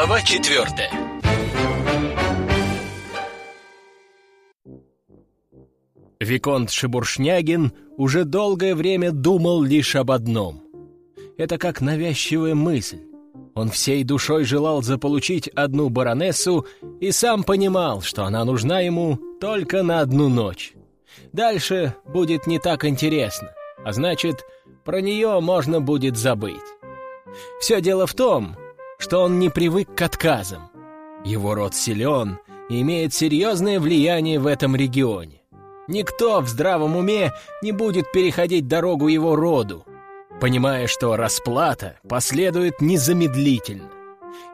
Глава четвертая Виконт Шебуршнягин уже долгое время думал лишь об одном. Это как навязчивая мысль. Он всей душой желал заполучить одну баронессу и сам понимал, что она нужна ему только на одну ночь. Дальше будет не так интересно, а значит, про нее можно будет забыть. Все дело в том, что он не привык к отказам. Его род силен и имеет серьезное влияние в этом регионе. Никто в здравом уме не будет переходить дорогу его роду, понимая, что расплата последует незамедлительно.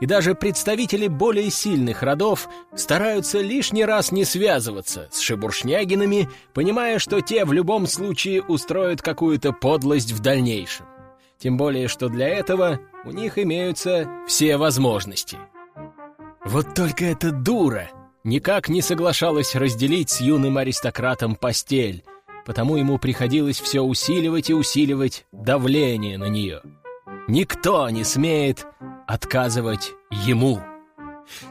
И даже представители более сильных родов стараются лишний раз не связываться с Шебуршнягинами, понимая, что те в любом случае устроят какую-то подлость в дальнейшем. Тем более, что для этого у них имеются все возможности. Вот только эта дура никак не соглашалась разделить с юным аристократом постель, потому ему приходилось все усиливать и усиливать давление на нее. Никто не смеет отказывать ему.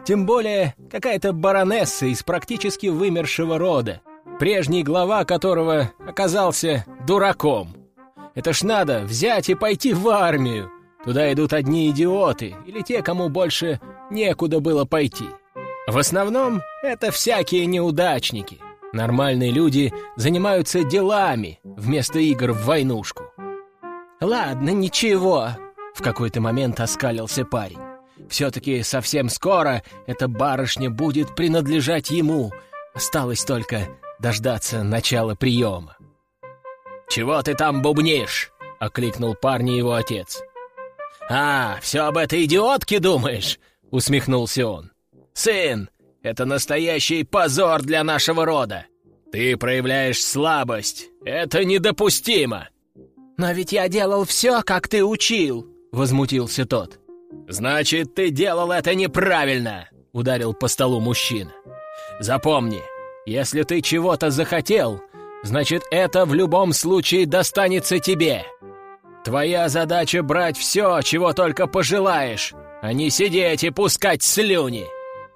Тем более какая-то баронесса из практически вымершего рода, прежний глава которого оказался дураком. Это ж надо взять и пойти в армию. Туда идут одни идиоты или те, кому больше некуда было пойти. В основном это всякие неудачники. Нормальные люди занимаются делами вместо игр в войнушку. «Ладно, ничего», — в какой-то момент оскалился парень. «Все-таки совсем скоро эта барышня будет принадлежать ему. Осталось только дождаться начала приема». «Чего ты там бубнишь?» — окликнул парня его отец. «А, все об этой идиотке думаешь?» — усмехнулся он. «Сын, это настоящий позор для нашего рода. Ты проявляешь слабость. Это недопустимо!» «Но ведь я делал все, как ты учил!» — возмутился тот. «Значит, ты делал это неправильно!» — ударил по столу мужчина. «Запомни, если ты чего-то захотел, значит, это в любом случае достанется тебе. Твоя задача брать все, чего только пожелаешь, а не сидеть и пускать слюни.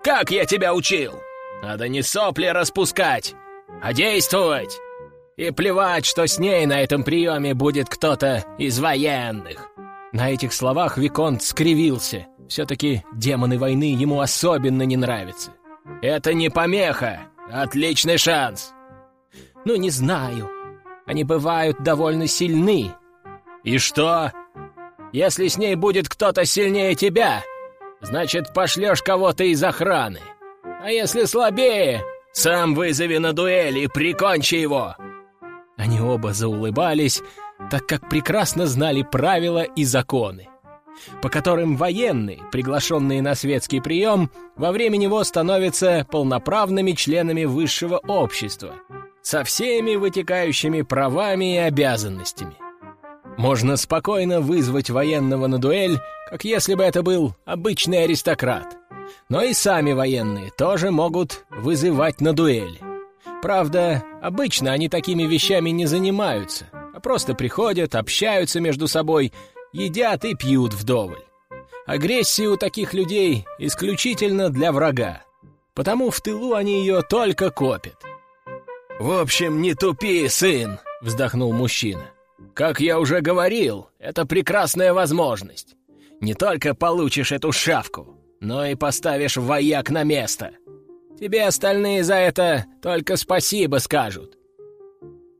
Как я тебя учил? Надо не сопли распускать, а действовать. И плевать, что с ней на этом приеме будет кто-то из военных». На этих словах Виконт скривился. Все-таки демоны войны ему особенно не нравятся. «Это не помеха, отличный шанс. «Ну, не знаю. Они бывают довольно сильны». «И что? Если с ней будет кто-то сильнее тебя, значит, пошлешь кого-то из охраны. А если слабее, сам вызови на дуэль и прикончи его». Они оба заулыбались, так как прекрасно знали правила и законы, по которым военные, приглашенные на светский прием, во время него становятся полноправными членами высшего общества — со всеми вытекающими правами и обязанностями. Можно спокойно вызвать военного на дуэль, как если бы это был обычный аристократ. Но и сами военные тоже могут вызывать на дуэли. Правда, обычно они такими вещами не занимаются, а просто приходят, общаются между собой, едят и пьют вдоволь. Агрессия у таких людей исключительно для врага, потому в тылу они ее только копят. «В общем, не тупи, сын!» — вздохнул мужчина. «Как я уже говорил, это прекрасная возможность. Не только получишь эту шавку, но и поставишь вояк на место. Тебе остальные за это только спасибо скажут».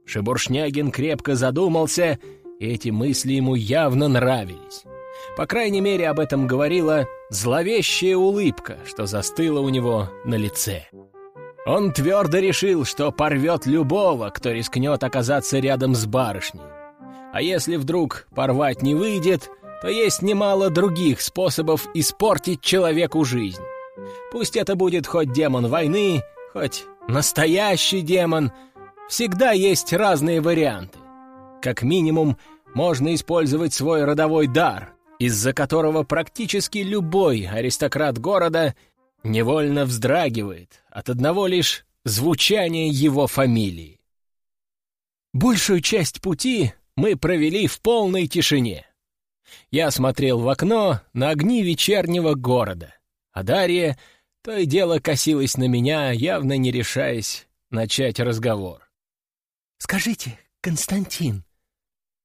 Шебуршнягин крепко задумался, и эти мысли ему явно нравились. По крайней мере, об этом говорила зловещая улыбка, что застыла у него на лице. Он твердо решил, что порвет любого, кто рискнет оказаться рядом с барышней. А если вдруг порвать не выйдет, то есть немало других способов испортить человеку жизнь. Пусть это будет хоть демон войны, хоть настоящий демон, всегда есть разные варианты. Как минимум, можно использовать свой родовой дар, из-за которого практически любой аристократ города невольно вздрагивает от одного лишь звучания его фамилии. Большую часть пути мы провели в полной тишине. Я смотрел в окно на огни вечернего города, А Дарья то и дело косилась на меня, явно не решаясь начать разговор. «Скажите, Константин...»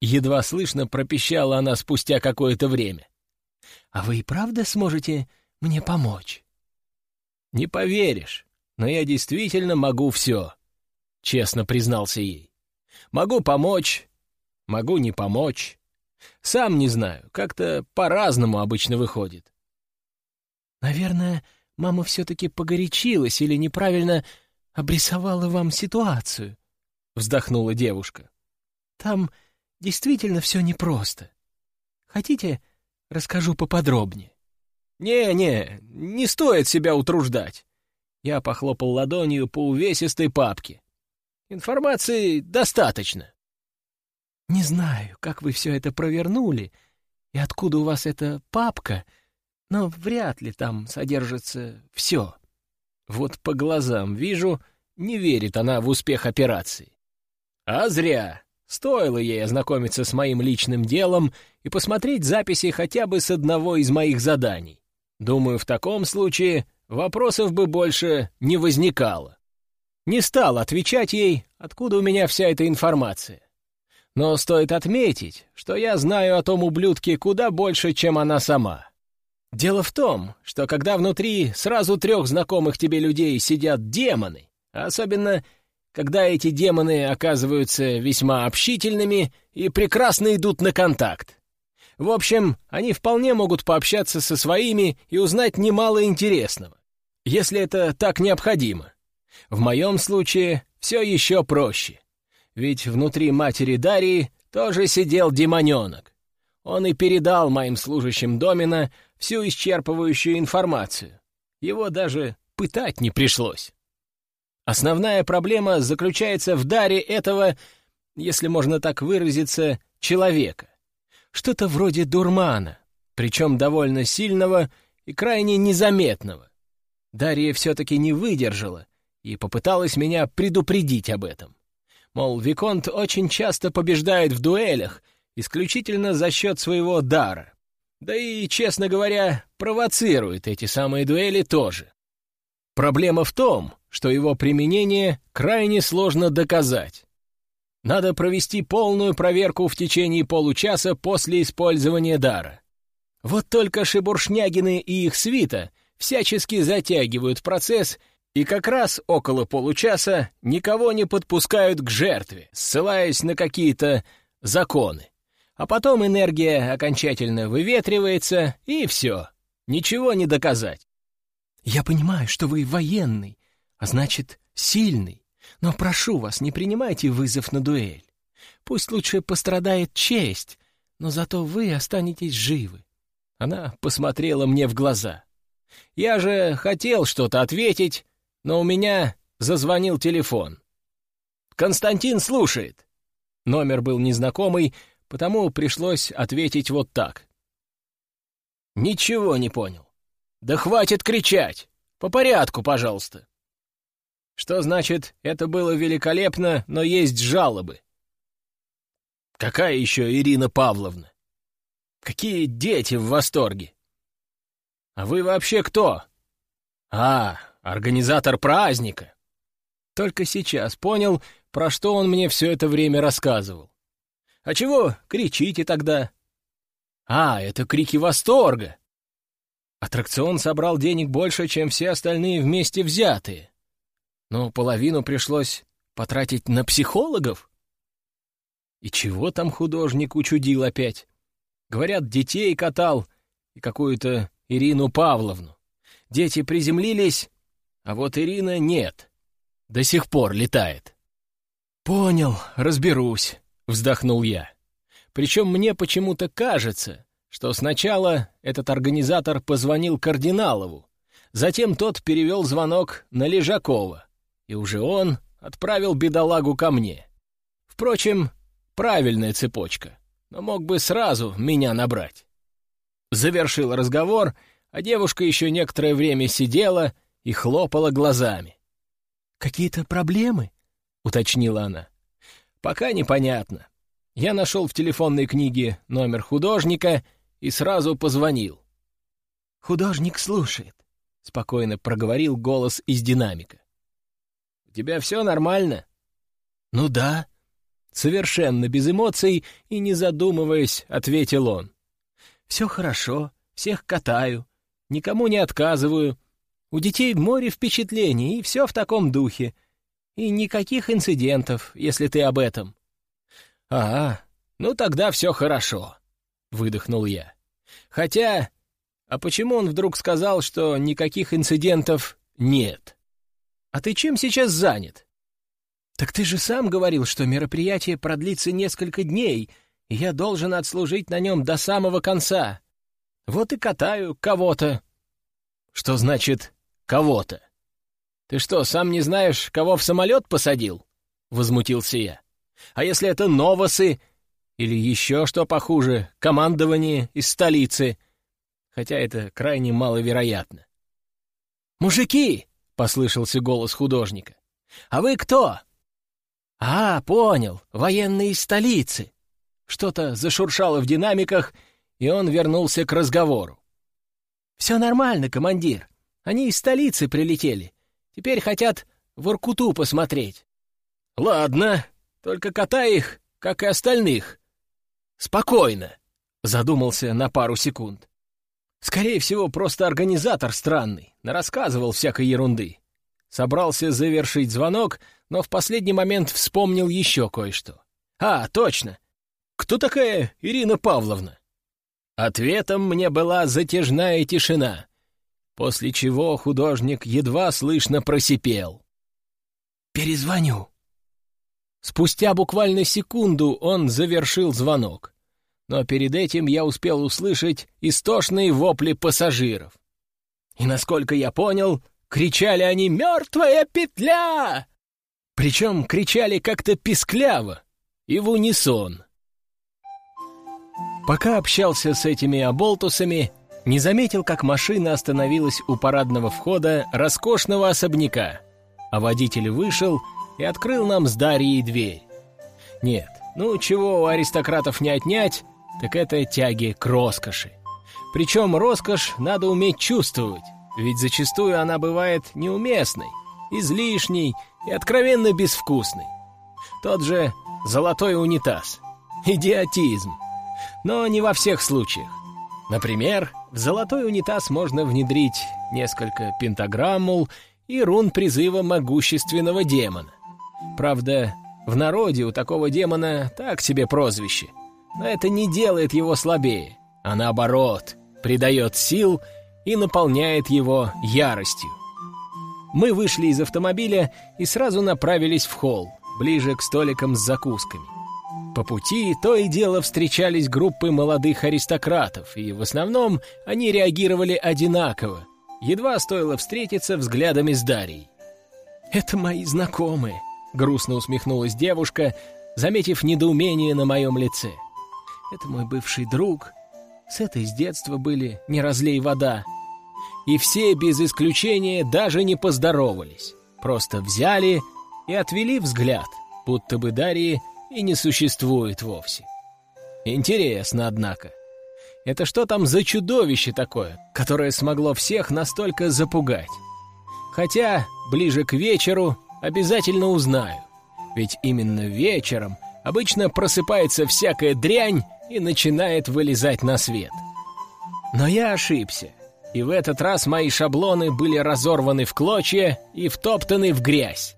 Едва слышно пропищала она спустя какое-то время. «А вы и правда сможете мне помочь?» «Не поверишь, но я действительно могу все», — честно признался ей. «Могу помочь, могу не помочь. Сам не знаю, как-то по-разному обычно выходит». «Наверное, мама все-таки погорячилась или неправильно обрисовала вам ситуацию», — вздохнула девушка. «Там действительно все непросто. Хотите, расскажу поподробнее?» «Не-не, не стоит себя утруждать». Я похлопал ладонью по увесистой папке. «Информации достаточно». «Не знаю, как вы все это провернули и откуда у вас эта папка», но вряд ли там содержится все. Вот по глазам вижу, не верит она в успех операции. А зря. Стоило ей ознакомиться с моим личным делом и посмотреть записи хотя бы с одного из моих заданий. Думаю, в таком случае вопросов бы больше не возникало. Не стал отвечать ей, откуда у меня вся эта информация. Но стоит отметить, что я знаю о том ублюдке куда больше, чем она сама. Дело в том, что когда внутри сразу трех знакомых тебе людей сидят демоны, особенно когда эти демоны оказываются весьма общительными и прекрасно идут на контакт. В общем, они вполне могут пообщаться со своими и узнать немало интересного, если это так необходимо. В моем случае все еще проще. Ведь внутри матери Дарии тоже сидел демоненок. Он и передал моим служащим Домина всю исчерпывающую информацию. Его даже пытать не пришлось. Основная проблема заключается в даре этого, если можно так выразиться, человека. Что-то вроде дурмана, причем довольно сильного и крайне незаметного. Дарья все-таки не выдержала и попыталась меня предупредить об этом. Мол, Виконт очень часто побеждает в дуэлях исключительно за счет своего дара. Да и, честно говоря, провоцирует эти самые дуэли тоже. Проблема в том, что его применение крайне сложно доказать. Надо провести полную проверку в течение получаса после использования дара. Вот только шибуршнягины и их свита всячески затягивают процесс и как раз около получаса никого не подпускают к жертве, ссылаясь на какие-то законы. А потом энергия окончательно выветривается, и все. Ничего не доказать. Я понимаю, что вы военный, а значит, сильный. Но прошу вас, не принимайте вызов на дуэль. Пусть лучше пострадает честь, но зато вы останетесь живы. Она посмотрела мне в глаза. Я же хотел что-то ответить, но у меня зазвонил телефон. «Константин слушает». Номер был незнакомый, потому пришлось ответить вот так. «Ничего не понял. Да хватит кричать! По порядку, пожалуйста!» Что значит, это было великолепно, но есть жалобы? Какая еще Ирина Павловна? Какие дети в восторге? А вы вообще кто? А, организатор праздника. Только сейчас понял, про что он мне все это время рассказывал. А чего кричите тогда? А, это крики восторга. Аттракцион собрал денег больше, чем все остальные вместе взятые. Но половину пришлось потратить на психологов? И чего там художник учудил опять? Говорят, детей катал и какую-то Ирину Павловну. Дети приземлились, а вот Ирина нет. До сих пор летает. Понял, разберусь. — вздохнул я. Причем мне почему-то кажется, что сначала этот организатор позвонил Кардиналову, затем тот перевел звонок на Лежакова, и уже он отправил бедолагу ко мне. Впрочем, правильная цепочка, но мог бы сразу меня набрать. Завершил разговор, а девушка еще некоторое время сидела и хлопала глазами. «Какие-то проблемы?» — уточнила она. Пока непонятно. Я нашел в телефонной книге номер художника и сразу позвонил. «Художник слушает». спокойно проговорил голос из динамика. «У тебя все нормально?» «Ну да», Совершенно без эмоций и не задумываясь, ответил он. «Все хорошо, всех катаю, никому не отказываю. У детей море впечатлений, и все в таком духе. И никаких инцидентов, если ты об этом». «А, ну тогда все хорошо», — выдохнул я. «Хотя, а почему он вдруг сказал, что никаких инцидентов нет? А ты чем сейчас занят?» «Так ты же сам говорил, что мероприятие продлится несколько дней, и я должен отслужить на нем до самого конца. Вот и катаю кого-то». «Что значит «кого-то»? Ты что, сам не знаешь, кого в самолет посадил?» — возмутился я. «А если это новосы или еще что похуже, командование из столицы?» Хотя это крайне маловероятно. «Мужики!» — послышался голос художника. «А вы кто?» «А, понял, военные из столицы!» Что-то зашуршало в динамиках, и он вернулся к разговору. «Все нормально, командир. Они из столицы прилетели. Теперь хотят в Иркуту посмотреть». «Ладно, только катай их, как и остальных. Спокойно», — задумался на пару секунд. «Скорее всего, просто организатор странный, нарассказывал всякой ерунды. Собрался завершить звонок, но в последний момент вспомнил еще кое-что. «А, точно! Кто такая Ирина Павловна?» Ответом мне была затяжная тишина, после чего художник едва слышно просипел. «Перезвоню». Спустя буквально секунду он завершил звонок, но перед этим я успел услышать истошные вопли пассажиров. И, насколько я понял, Кричали они «Мертвая петля!» Причем кричали как-то пискляво и в унисон. Пока общался с этими оболтусами, не заметил, как машина остановилась у парадного входа роскошного особняка, а водитель вышел и открыл нам с Дарьей дверь. Нет, ну чего у аристократов не отнять, так это тяги к роскоши. Причем роскошь надо уметь чувствовать, ведь зачастую она бывает неуместной, излишней и откровенно безвкусной. Тот же золотой унитаз. Идиотизм. Но не во всех случаях. Например, в золотой унитаз можно внедрить несколько пентаграммул и рун призыва могущественного демона. Правда, в народе у такого демона так себе прозвище, но это не делает его слабее, а наоборот, придает сил и наполняет его яростью. Мы вышли из автомобиля и сразу направились в холл, ближе к столикам с закусками. По пути то и дело встречались группы молодых аристократов, и в основном они реагировали одинаково. Едва стоило встретиться взглядами с Дарьей. «Это мои знакомые», — грустно усмехнулась девушка, заметив недоумение на моем лице. «Это мой бывший друг. С этой с детства были не разлей вода и все без исключения даже не поздоровались. Просто взяли и отвели взгляд, будто бы Дарьи и не существует вовсе. Интересно, однако. Это что там за чудовище такое, которое смогло всех настолько запугать? Хотя ближе к вечеру обязательно узнаю. Ведь именно вечером обычно просыпается всякая дрянь и начинает вылезать на свет. Но я ошибся и в этот раз мои шаблоны были разорваны в клочья и втоптаны в грязь.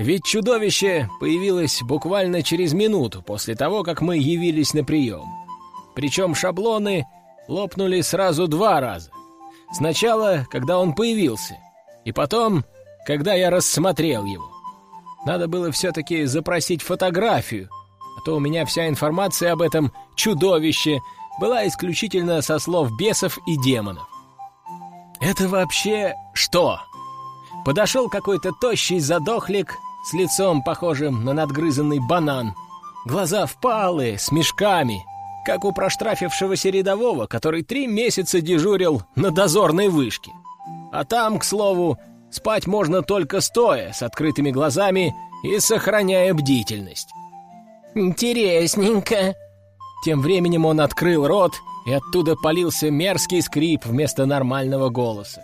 Ведь чудовище появилось буквально через минуту после того, как мы явились на прием. Причем шаблоны лопнули сразу два раза. Сначала, когда он появился, и потом, когда я рассмотрел его. Надо было все-таки запросить фотографию, а то у меня вся информация об этом чудовище была исключительно со слов бесов и демонов. «Это вообще что?» Подошел какой-то тощий задохлик с лицом, похожим на надгрызанный банан. Глаза впалые, с мешками, как у проштрафившегося рядового, который три месяца дежурил на дозорной вышке. А там, к слову, спать можно только стоя, с открытыми глазами и сохраняя бдительность. «Интересненько!» Тем временем он открыл рот и оттуда полился мерзкий скрип вместо нормального голоса.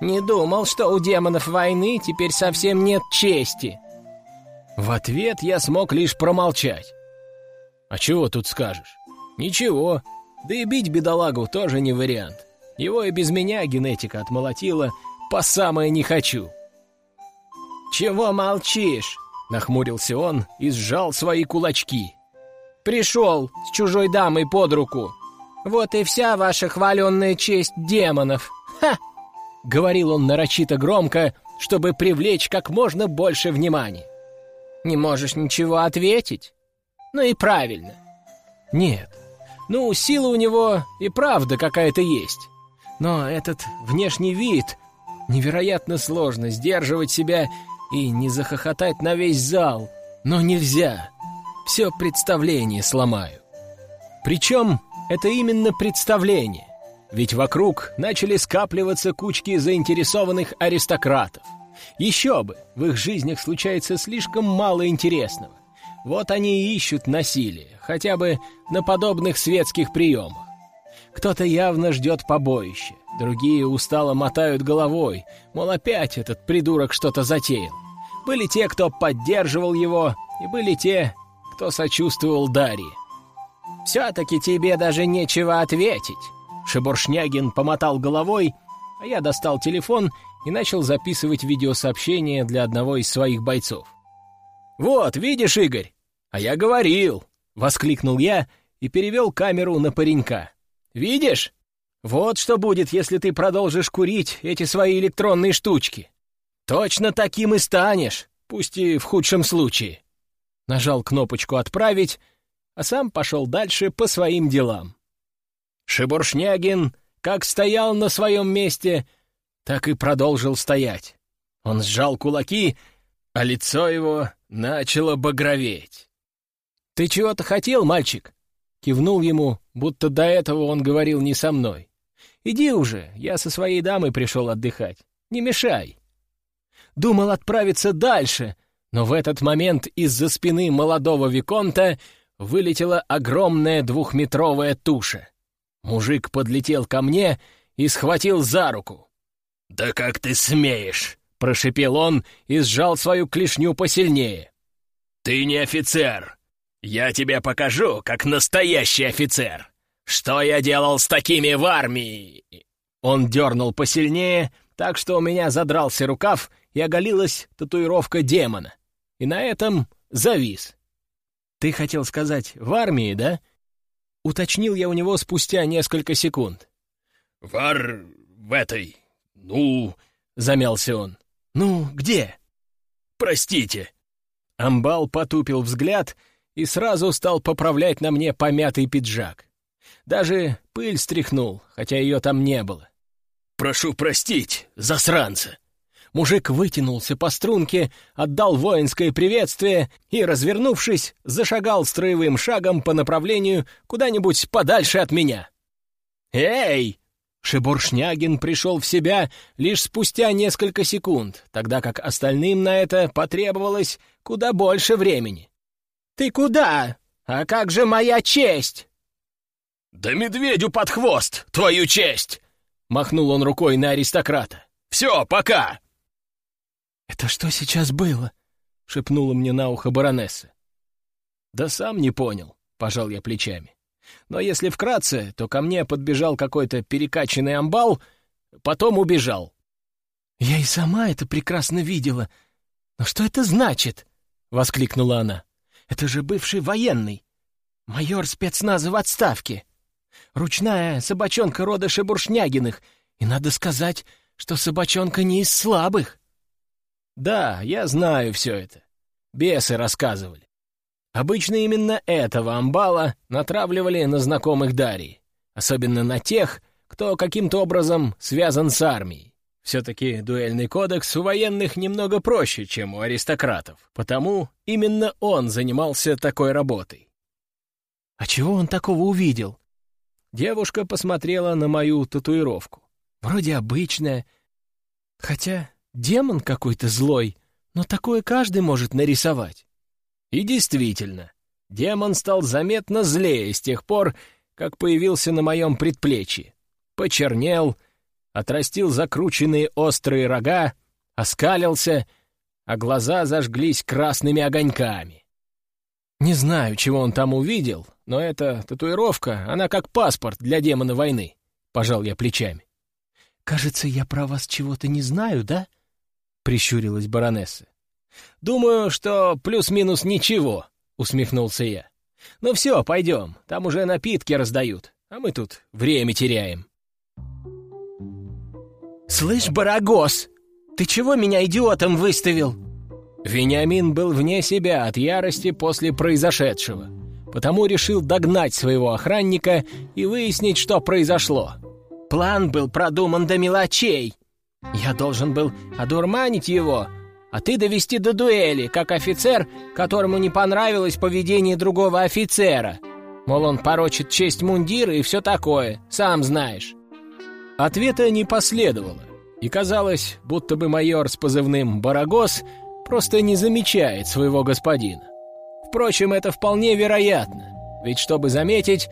Не думал, что у демонов войны теперь совсем нет чести. В ответ я смог лишь промолчать. А чего тут скажешь? Ничего. Да и бить бедолагу тоже не вариант. Его и без меня генетика отмолотила по самое не хочу. «Чего молчишь?» — нахмурился он и сжал свои кулачки. «Пришел с чужой дамой под руку. Вот и вся ваша хваленная честь демонов. Ха!» — говорил он нарочито громко, чтобы привлечь как можно больше внимания. «Не можешь ничего ответить? Ну и правильно». «Нет, ну, сила у него и правда какая-то есть. Но этот внешний вид... Невероятно сложно сдерживать себя и не захохотать на весь зал. Но нельзя. Все представление сломаю. Причем это именно представление. Ведь вокруг начали скапливаться кучки заинтересованных аристократов. Еще бы, в их жизнях случается слишком мало интересного. Вот они и ищут насилие, хотя бы на подобных светских приемах. Кто-то явно ждет побоища, другие устало мотают головой, мол, опять этот придурок что-то затеял. Были те, кто поддерживал его, и были те, кто сочувствовал Дарье. «Все-таки тебе даже нечего ответить!» Шебуршнягин помотал головой, а я достал телефон и начал записывать видеосообщение для одного из своих бойцов. «Вот, видишь, Игорь, «А я говорил!» — воскликнул я и перевел камеру на паренька. «Видишь? Вот что будет, если ты продолжишь курить эти свои электронные штучки. Точно таким и станешь, пусть и в худшем случае». Нажал кнопочку «Отправить», а сам пошел дальше по своим делам. Шибуршнягин как стоял на своем месте, так и продолжил стоять. Он сжал кулаки, а лицо его начало багроветь. «Ты чего-то хотел, мальчик?» Кивнул ему, будто до этого он говорил не со мной. «Иди уже, я со своей дамой пришел отдыхать. Не мешай». Думал отправиться дальше, но в этот момент из-за спины молодого Виконта вылетела огромная двухметровая туша. Мужик подлетел ко мне и схватил за руку. «Да как ты смеешь!» — прошипел он и сжал свою клешню посильнее. «Ты не офицер! «Я тебе покажу, как настоящий офицер! Что я делал с такими в армии?» Он дернул посильнее, так что у меня задрался рукав и оголилась татуировка демона. И на этом завис. «Ты хотел сказать, в армии, да?» Уточнил я у него спустя несколько секунд. «В ар... в этой... ну...» — замялся он. «Ну, где?» «Простите». Амбал потупил взгляд — и сразу стал поправлять на мне помятый пиджак. Даже пыль стряхнул, хотя ее там не было. «Прошу простить, засранца!» Мужик вытянулся по струнке, отдал воинское приветствие и, развернувшись, зашагал строевым шагом по направлению куда-нибудь подальше от меня. «Эй!» Шебуршнягин пришел в себя лишь спустя несколько секунд, тогда как остальным на это потребовалось куда больше времени. «Ты куда? А как же моя честь?» «Да медведю под хвост, твою честь!» — махнул он рукой на аристократа. «Все, пока!» «Это что сейчас было?» — шепнула мне на ухо баронесса. «Да сам не понял», — пожал я плечами. «Но если вкратце, то ко мне подбежал какой-то перекачанный амбал, потом убежал». «Я и сама это прекрасно видела. Но что это значит?» — воскликнула она. Это же бывший военный. Майор спецназа в отставке. Ручная собачонка рода Шебуршнягиных. И надо сказать, что собачонка не из слабых. Да, я знаю все это. Бесы рассказывали. Обычно именно этого амбала натравливали на знакомых Дарьи. Особенно на тех, кто каким-то образом связан с армией. Все-таки дуэльный кодекс у военных немного проще, чем у аристократов, потому именно он занимался такой работой. «А чего он такого увидел?» Девушка посмотрела на мою татуировку. Вроде обычная, хотя демон какой-то злой, но такое каждый может нарисовать. И действительно, демон стал заметно злее с тех пор, как появился на моем предплечье. Почернел, отрастил закрученные острые рога, оскалился, а глаза зажглись красными огоньками. Не знаю, чего он там увидел, но эта татуировка, она как паспорт для демона войны, — пожал я плечами. «Кажется, я про вас чего-то не знаю, да?» — прищурилась баронесса. «Думаю, что плюс-минус ничего», — усмехнулся я. «Ну все, пойдем, там уже напитки раздают, а мы тут время теряем». «Слышь, Барагос, ты чего меня идиотом выставил?» Вениамин был вне себя от ярости после произошедшего, потому решил догнать своего охранника и выяснить, что произошло. План был продуман до мелочей. Я должен был одурманить его, а ты довести до дуэли, как офицер, которому не понравилось поведение другого офицера. Мол, он порочит честь мундира и все такое, сам знаешь. Ответа не последовало, и казалось, будто бы майор с позывным «Барагос» просто не замечает своего господина. Впрочем, это вполне вероятно, ведь чтобы заметить,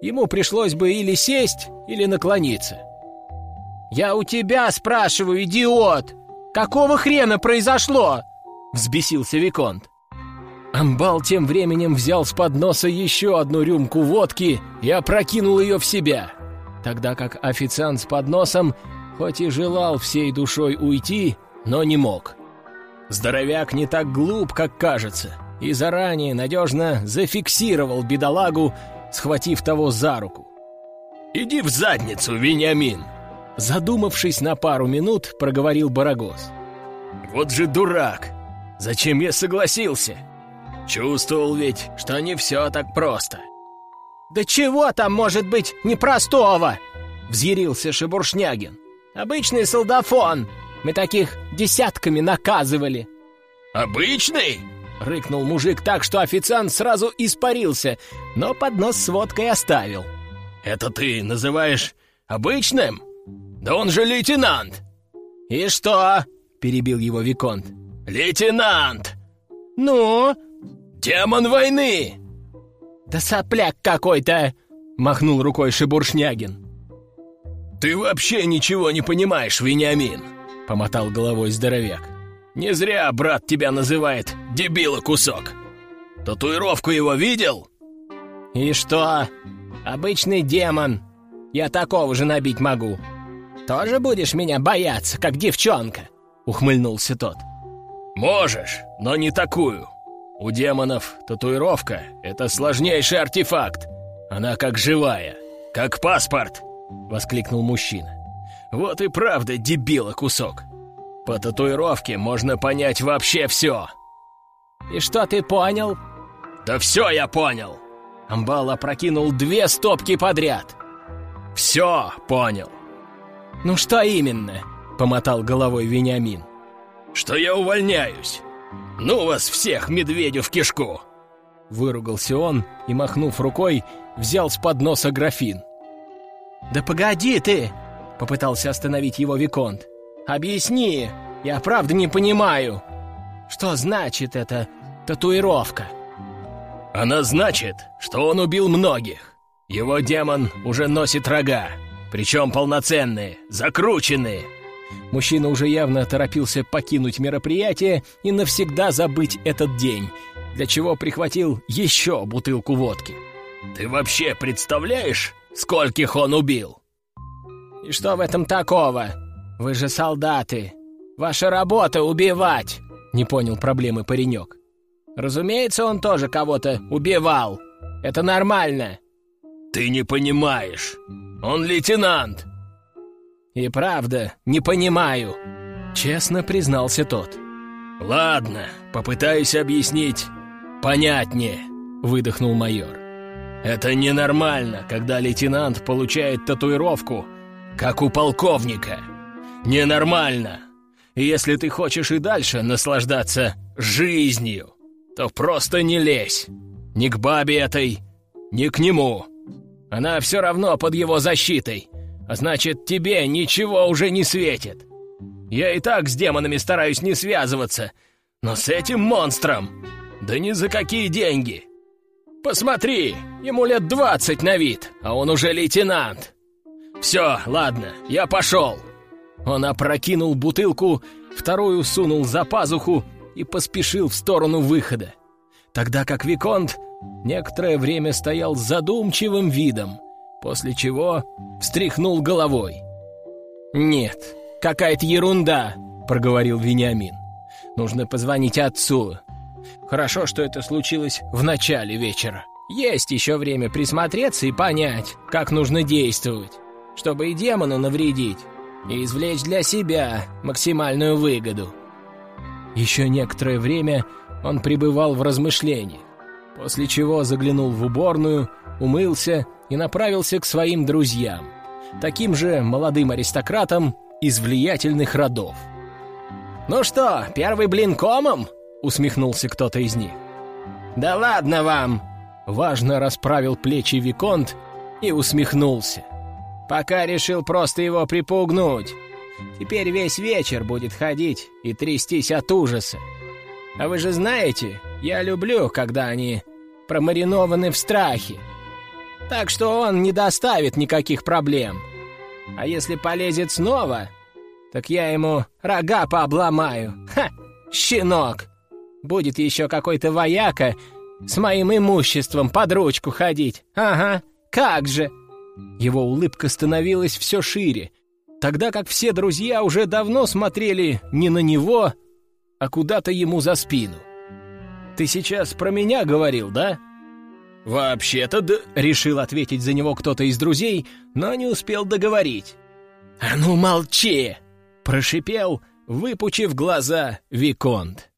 ему пришлось бы или сесть, или наклониться. «Я у тебя спрашиваю, идиот! Какого хрена произошло?» — взбесился Виконт. Амбал тем временем взял с подноса еще одну рюмку водки и опрокинул ее в себя, тогда как официант с подносом хоть и желал всей душой уйти, но не мог. Здоровяк не так глуп, как кажется, и заранее надежно зафиксировал бедолагу, схватив того за руку. «Иди в задницу, Вениамин!» Задумавшись на пару минут, проговорил Барагос. «Вот же дурак! Зачем я согласился? Чувствовал ведь, что не все так просто». «Да чего там может быть непростого?» — взъярился Шебуршнягин. «Обычный солдафон. Мы таких десятками наказывали». «Обычный?» — рыкнул мужик так, что официант сразу испарился, но поднос с водкой оставил. «Это ты называешь обычным? Да он же лейтенант!» «И что?» — перебил его Виконт. «Лейтенант!» «Ну?» «Демон войны!» «Да сопляк какой-то!» — махнул рукой Шебуршнягин. «Ты вообще ничего не понимаешь, Вениамин!» — помотал головой здоровяк. «Не зря брат тебя называет дебила кусок. Татуировку его видел?» «И что? Обычный демон. Я такого же набить могу. Тоже будешь меня бояться, как девчонка?» — ухмыльнулся тот. «Можешь, но не такую. У демонов татуировка — это сложнейший артефакт. Она как живая, как паспорт!» — воскликнул мужчина. «Вот и правда дебила кусок. По татуировке можно понять вообще все!» «И что ты понял?» «Да все я понял!» Амбал опрокинул две стопки подряд. «Все понял!» «Ну что именно?» — помотал головой Вениамин. «Что я увольняюсь! Ну вас всех, медведю в кишку!» Выругался он и, махнув рукой, взял с подноса графин. «Да погоди ты!» — попытался остановить его Виконт. «Объясни, я правда не понимаю. Что значит эта татуировка?» «Она значит, что он убил многих. Его демон уже носит рога, причем полноценные, закрученные». Мужчина уже явно торопился покинуть мероприятие и навсегда забыть этот день, для чего прихватил еще бутылку водки. «Ты вообще представляешь, скольких он убил?» «И что в этом такого? Вы же солдаты. Ваша работа — убивать!» — не понял проблемы паренек. «Разумеется, он тоже кого-то убивал. Это нормально». «Ты не понимаешь. Он лейтенант». «И правда, не понимаю», — честно признался тот. «Ладно, попытаюсь объяснить понятнее», — выдохнул майор. «Это ненормально, когда лейтенант получает татуировку, как у полковника. Ненормально. Если ты хочешь и дальше наслаждаться жизнью, то просто не лезь. Ни к бабе этой, ни к нему. Она все равно под его защитой, а значит, тебе ничего уже не светит. Я и так с демонами стараюсь не связываться, но с этим монстром, да ни за какие деньги. Посмотри, ему лет двадцать на вид, а он уже лейтенант. «Все, ладно, я пошел!» Он опрокинул бутылку, вторую сунул за пазуху и поспешил в сторону выхода. Тогда как Виконт некоторое время стоял с задумчивым видом, после чего встряхнул головой. «Нет, какая-то ерунда!» — проговорил Вениамин. «Нужно позвонить отцу. Хорошо, что это случилось в начале вечера. Есть еще время присмотреться и понять, как нужно действовать, чтобы и демону навредить, и извлечь для себя максимальную выгоду». Еще некоторое время он пребывал в размышлениях, после чего заглянул в уборную, умылся и направился к своим друзьям, таким же молодым аристократам из влиятельных родов. «Ну что, первый блин комом?» — усмехнулся кто-то из них. «Да ладно вам!» — важно расправил плечи Виконт и усмехнулся. «Пока решил просто его припугнуть. Теперь весь вечер будет ходить и трястись от ужаса. А вы же знаете, я люблю, когда они промаринованы в страхе. Так что он не доставит никаких проблем. А если полезет снова, так я ему рога пообломаю. Ха! Щенок! Будет еще какой-то вояка с моим имуществом под ручку ходить. Ага, как же!» Его улыбка становилась все шире, тогда как все друзья уже давно смотрели не на него, а куда-то ему за спину. «Ты сейчас про меня говорил, да?» «Вообще-то да», — решил ответить за него кто-то из друзей, но не успел договорить. «А ну молчи!» — прошипел, выпучив глаза Виконт.